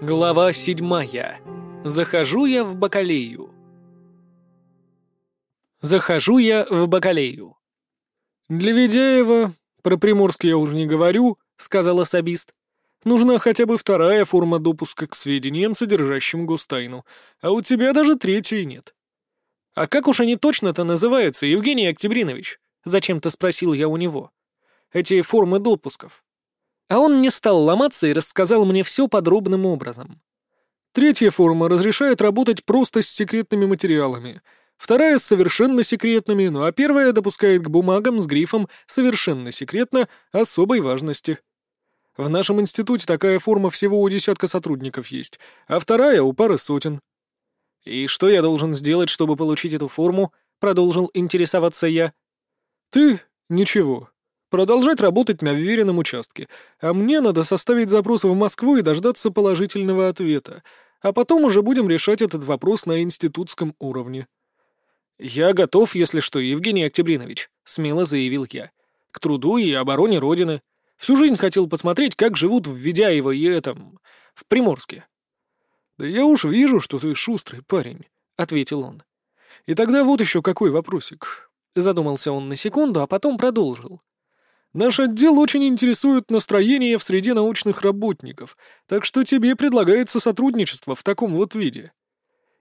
Глава седьмая. Захожу я в бакалею. Захожу я в бакалею. «Для Ведяева, про Приморский я уже не говорю», — сказал особист. «Нужна хотя бы вторая форма допуска к сведениям, содержащим гостайну, а у тебя даже третьей нет». «А как уж они точно-то называются, Евгений Октябринович?» — зачем-то спросил я у него. «Эти формы допусков». А он не стал ломаться и рассказал мне все подробным образом. Третья форма разрешает работать просто с секретными материалами, вторая с совершенно секретными, ну а первая допускает к бумагам с грифом «совершенно секретно» особой важности. В нашем институте такая форма всего у десятка сотрудников есть, а вторая — у пары сотен. «И что я должен сделать, чтобы получить эту форму?» — продолжил интересоваться я. «Ты? Ничего. Продолжать работать на веренном участке, а мне надо составить запрос в Москву и дождаться положительного ответа, а потом уже будем решать этот вопрос на институтском уровне». «Я готов, если что, Евгений Октябринович», — смело заявил я. «К труду и обороне Родины. Всю жизнь хотел посмотреть, как живут в Ведяево и этом... в Приморске». «Да я уж вижу, что ты шустрый парень», — ответил он. «И тогда вот еще какой вопросик». Задумался он на секунду, а потом продолжил. Наш отдел очень интересует настроение в среде научных работников, так что тебе предлагается сотрудничество в таком вот виде».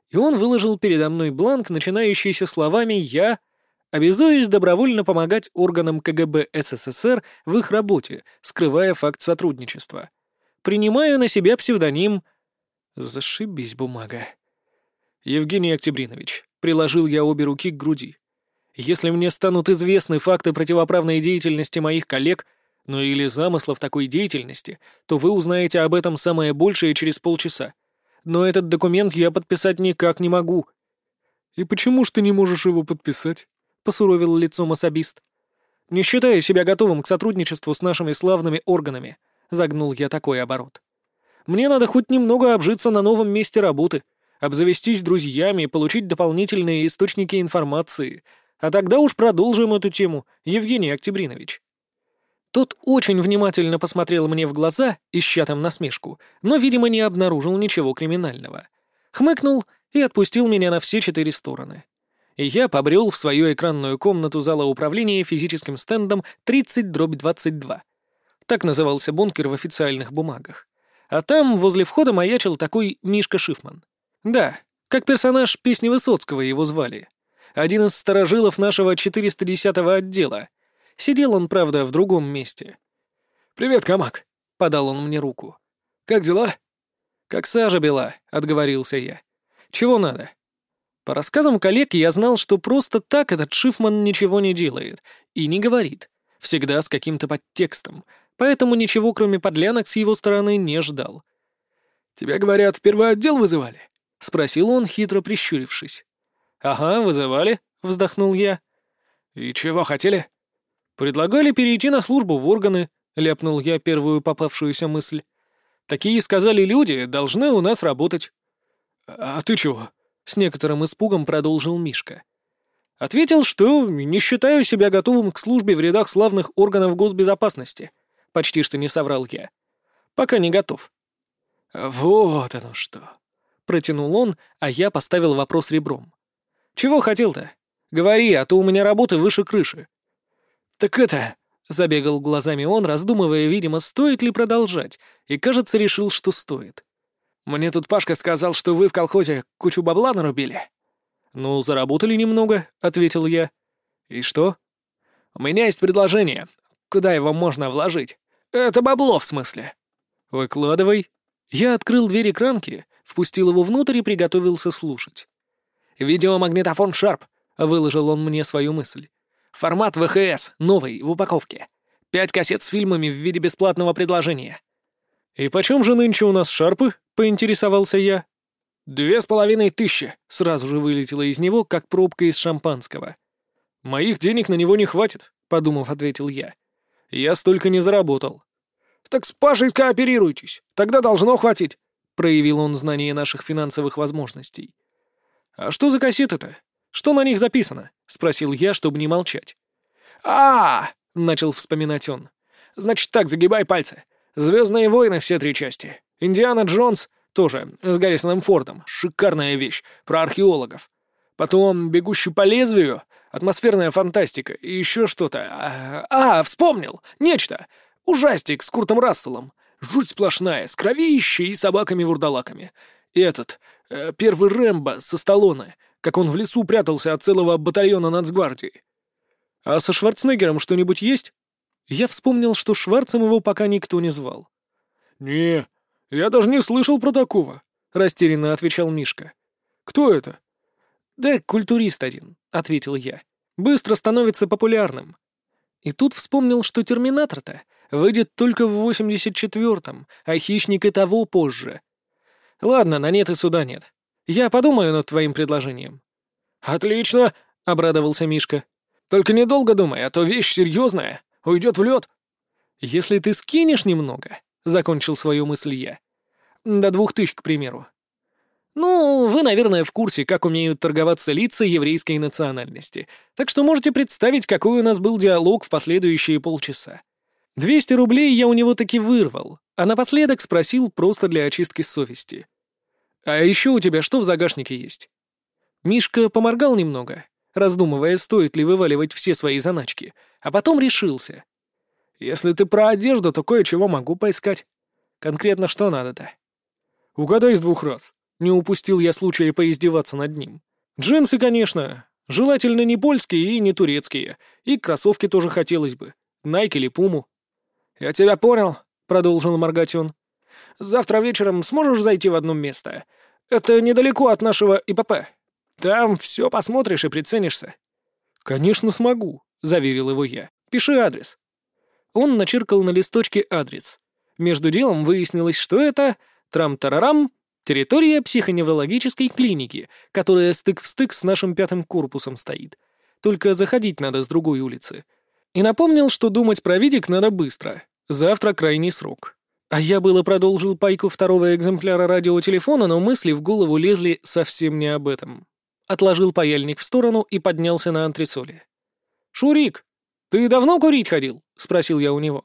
И он выложил передо мной бланк, начинающийся словами «Я обязуюсь добровольно помогать органам КГБ СССР в их работе, скрывая факт сотрудничества. Принимаю на себя псевдоним...» Зашибись, бумага. «Евгений Октябринович», — приложил я обе руки к груди. Если мне станут известны факты противоправной деятельности моих коллег, ну или замыслов такой деятельности, то вы узнаете об этом самое большее через полчаса. Но этот документ я подписать никак не могу». «И почему ж ты не можешь его подписать?» — посуровил лицом особист. «Не считаю себя готовым к сотрудничеству с нашими славными органами», — загнул я такой оборот. «Мне надо хоть немного обжиться на новом месте работы, обзавестись друзьями получить дополнительные источники информации, а тогда уж продолжим эту тему, Евгений Октябринович». Тот очень внимательно посмотрел мне в глаза, ища там насмешку, но, видимо, не обнаружил ничего криминального. Хмыкнул и отпустил меня на все четыре стороны. И я побрел в свою экранную комнату зала управления физическим стендом 30-22. Так назывался бункер в официальных бумагах. А там, возле входа, маячил такой Мишка Шифман. Да, как персонаж песни Высоцкого его звали один из сторожилов нашего 410-го отдела. Сидел он, правда, в другом месте. «Привет, Камак», — подал он мне руку. «Как дела?» «Как сажа бела», — отговорился я. «Чего надо?» По рассказам коллег я знал, что просто так этот Шифман ничего не делает и не говорит, всегда с каким-то подтекстом, поэтому ничего, кроме подлянок, с его стороны не ждал. «Тебя, говорят, в первый отдел вызывали?» — спросил он, хитро прищурившись. «Ага, вызывали», — вздохнул я. «И чего хотели?» «Предлагали перейти на службу в органы», — ляпнул я первую попавшуюся мысль. «Такие, сказали люди, должны у нас работать». «А ты чего?» — с некоторым испугом продолжил Мишка. Ответил, что не считаю себя готовым к службе в рядах славных органов госбезопасности. Почти что не соврал я. Пока не готов. «Вот оно что!» — протянул он, а я поставил вопрос ребром. «Чего хотел-то? Говори, а то у меня работы выше крыши». «Так это...» — забегал глазами он, раздумывая, видимо, стоит ли продолжать, и, кажется, решил, что стоит. «Мне тут Пашка сказал, что вы в колхозе кучу бабла нарубили». «Ну, заработали немного», — ответил я. «И что?» «У меня есть предложение. Куда его можно вложить? Это бабло, в смысле». «Выкладывай». Я открыл дверь экранки, впустил его внутрь и приготовился слушать. «Видеомагнитофон Sharp», — выложил он мне свою мысль. «Формат ВХС, новый, в упаковке. Пять кассет с фильмами в виде бесплатного предложения». «И почем же нынче у нас шарпы?» — поинтересовался я. «Две с половиной тысячи», — сразу же вылетело из него, как пробка из шампанского. «Моих денег на него не хватит», — подумав, ответил я. «Я столько не заработал». «Так с Пашей скооперируйтесь, тогда должно хватить», — проявил он знание наших финансовых возможностей. «А что за кассеты-то? Что на них записано?» — спросил я, чтобы не молчать. а, -а, -а начал вспоминать он. «Значит так, загибай пальцы. «Звездные войны» все три части. «Индиана Джонс» тоже, с Гаррисоном Фордом. Шикарная вещь, про археологов. Потом «Бегущий по лезвию», атмосферная фантастика и еще что-то. А, а, вспомнил! Нечто! Ужастик с Куртом Расселом. Жуть сплошная, с кровищей и собаками-вурдалаками. И этот, первый Рэмбо со Сталлоне, как он в лесу прятался от целого батальона нацгвардии. А со Шварценеггером что-нибудь есть? Я вспомнил, что Шварцем его пока никто не звал. «Не, я даже не слышал про такого», — растерянно отвечал Мишка. «Кто это?» «Да культурист один», — ответил я. «Быстро становится популярным». И тут вспомнил, что «Терминатор»-то выйдет только в 84-м, а «Хищник» и того позже. Ладно, на нет и суда нет. Я подумаю над твоим предложением. «Отлично!» — обрадовался Мишка. «Только недолго думай, а то вещь серьезная. Уйдет в лед. «Если ты скинешь немного», — закончил свою мысль я. «До двух тысяч, к примеру. Ну, вы, наверное, в курсе, как умеют торговаться лица еврейской национальности, так что можете представить, какой у нас был диалог в последующие полчаса. 200 рублей я у него таки вырвал, а напоследок спросил просто для очистки совести. «А еще у тебя что в загашнике есть?» Мишка поморгал немного, раздумывая, стоит ли вываливать все свои заначки, а потом решился. «Если ты про одежду, то кое-чего могу поискать. Конкретно что надо-то?» «Угадай с двух раз», не упустил я случая поиздеваться над ним. Джинсы, конечно. Желательно не польские и не турецкие. И кроссовки тоже хотелось бы. Найк или Пуму. «Я тебя понял», — продолжил моргать он. «Завтра вечером сможешь зайти в одно место? Это недалеко от нашего ИПП. Там все посмотришь и приценишься». «Конечно смогу», — заверил его я. «Пиши адрес». Он начеркал на листочке адрес. Между делом выяснилось, что это трам-тарарам Территория психоневрологической клиники, которая стык в стык с нашим пятым корпусом стоит. Только заходить надо с другой улицы. И напомнил, что думать про видик надо быстро. Завтра крайний срок. А я было продолжил пайку второго экземпляра радиотелефона, но мысли в голову лезли совсем не об этом. Отложил паяльник в сторону и поднялся на антресоли. «Шурик, ты давно курить ходил?» — спросил я у него.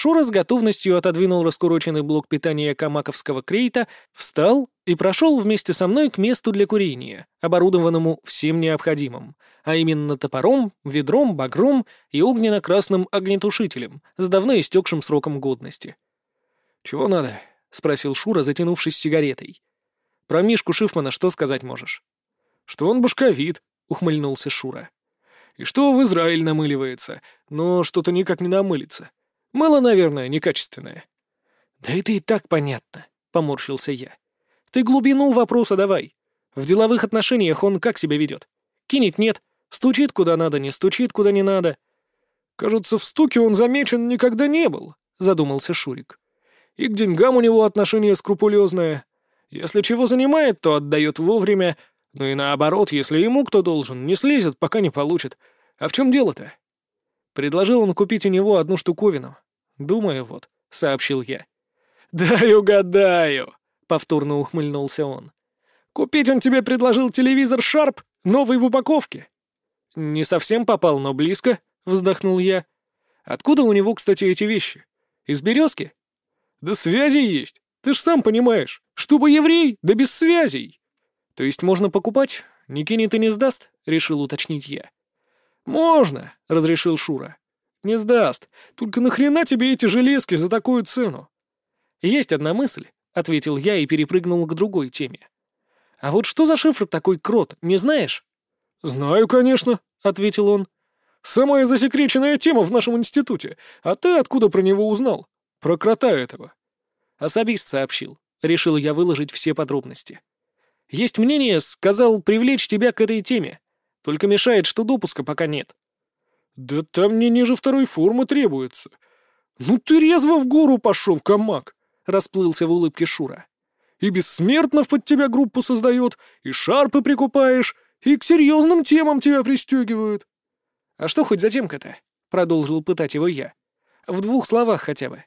Шура с готовностью отодвинул раскуроченный блок питания камаковского крейта, встал и прошел вместе со мной к месту для курения, оборудованному всем необходимым, а именно топором, ведром, багром и огненно-красным огнетушителем с давно истекшим сроком годности. «Чего надо?» — спросил Шура, затянувшись сигаретой. «Про Мишку Шифмана что сказать можешь?» «Что он башковит», — ухмыльнулся Шура. «И что в Израиль намыливается, но что-то никак не намылится. Мыло, наверное, некачественное». «Да это и так понятно», — поморщился я. «Ты глубину вопроса давай. В деловых отношениях он как себя ведет? Кинет нет, стучит куда надо, не стучит куда не надо». «Кажется, в стуке он замечен никогда не был», — задумался Шурик. «И к деньгам у него отношение скрупулезное. Если чего занимает, то отдает вовремя, ну и наоборот, если ему кто должен, не слезет, пока не получит. А в чем дело-то?» Предложил он купить у него одну штуковину. «Думаю, вот», — сообщил я. «Дай угадаю», — повторно ухмыльнулся он. «Купить он тебе предложил телевизор Sharp, новый в упаковке». «Не совсем попал, но близко», — вздохнул я. «Откуда у него, кстати, эти вещи? Из березки?» «Да связи есть. Ты ж сам понимаешь. Чтобы еврей, да без связей». «То есть можно покупать? Не кинет и не сдаст?» — решил уточнить я. «Можно», — разрешил Шура. «Не сдаст. Только нахрена тебе эти железки за такую цену?» «Есть одна мысль», — ответил я и перепрыгнул к другой теме. «А вот что за шифр такой крот, не знаешь?» «Знаю, конечно», — ответил он. «Самая засекреченная тема в нашем институте. А ты откуда про него узнал? Про крота этого?» Особист сообщил. Решил я выложить все подробности. «Есть мнение, сказал привлечь тебя к этой теме. Только мешает, что допуска пока нет». «Да там не ниже второй формы требуется. Ну ты резво в гору пошел, камак!» — расплылся в улыбке Шура. «И бессмертнов под тебя группу создает, и шарпы прикупаешь, и к серьезным темам тебя пристегивают». «А что хоть за темка-то?» — продолжил пытать его я. «В двух словах хотя бы».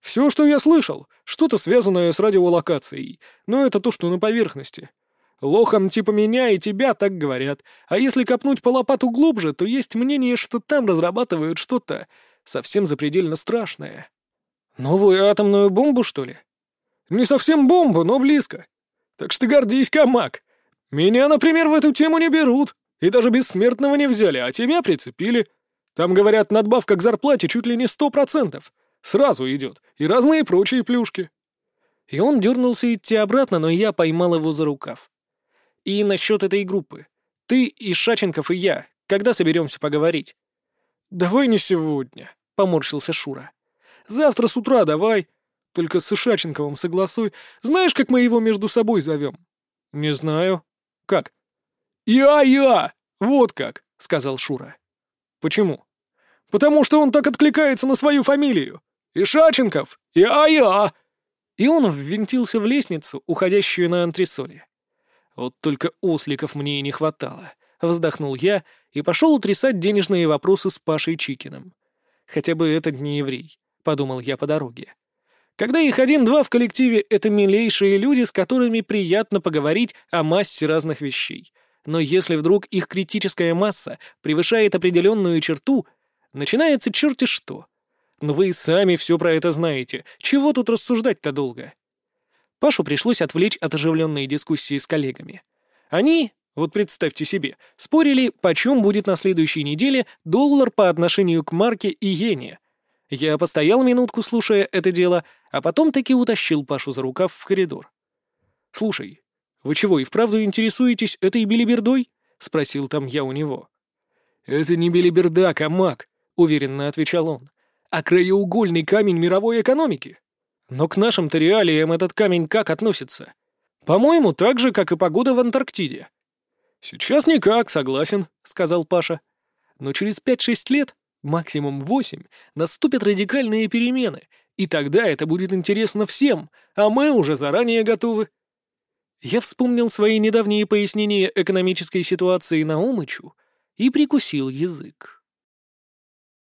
«Все, что я слышал, что-то связанное с радиолокацией, но это то, что на поверхности. Лохам типа меня и тебя так говорят, а если копнуть по лопату глубже, то есть мнение, что там разрабатывают что-то совсем запредельно страшное. Новую атомную бомбу, что ли? Не совсем бомбу, но близко. Так что гордись, Камак. Меня, например, в эту тему не берут. И даже бессмертного не взяли, а тебя прицепили. Там, говорят, надбавка к зарплате чуть ли не сто процентов. Сразу идет. И разные прочие плюшки. И он дернулся идти обратно, но я поймал его за рукав. И насчет этой группы. Ты и Шаченков, и я. Когда соберемся поговорить? Давай не сегодня, поморщился Шура. Завтра с утра давай. Только с Ишаченковым согласуй. Знаешь, как мы его между собой зовем? Не знаю. Как? «Я-я! Вот как!» — сказал Шура. «Почему?» «Потому что он так откликается на свою фамилию! Ишаченков! Я-я!» И он ввинтился в лестницу, уходящую на антресоли. Вот только осликов мне и не хватало. Вздохнул я и пошел утрясать денежные вопросы с Пашей Чикиным. Хотя бы этот не еврей, подумал я по дороге. Когда их один-два в коллективе, это милейшие люди, с которыми приятно поговорить о массе разных вещей. Но если вдруг их критическая масса превышает определенную черту, начинается черти что. Но вы и сами все про это знаете. Чего тут рассуждать-то долго? Пашу пришлось отвлечь от оживленной дискуссии с коллегами. Они, вот представьте себе, спорили, почем будет на следующей неделе доллар по отношению к марке и иене. Я постоял минутку, слушая это дело, а потом таки утащил Пашу за рукав в коридор. «Слушай, вы чего, и вправду интересуетесь этой билибердой?» — спросил там я у него. «Это не билиберда, камак», — уверенно отвечал он, «а краеугольный камень мировой экономики». Но к нашим-то реалиям этот камень как относится? По-моему, так же, как и погода в Антарктиде. Сейчас никак, согласен, сказал Паша. Но через пять-шесть лет, максимум восемь, наступят радикальные перемены, и тогда это будет интересно всем, а мы уже заранее готовы. Я вспомнил свои недавние пояснения экономической ситуации на Умычу и прикусил язык.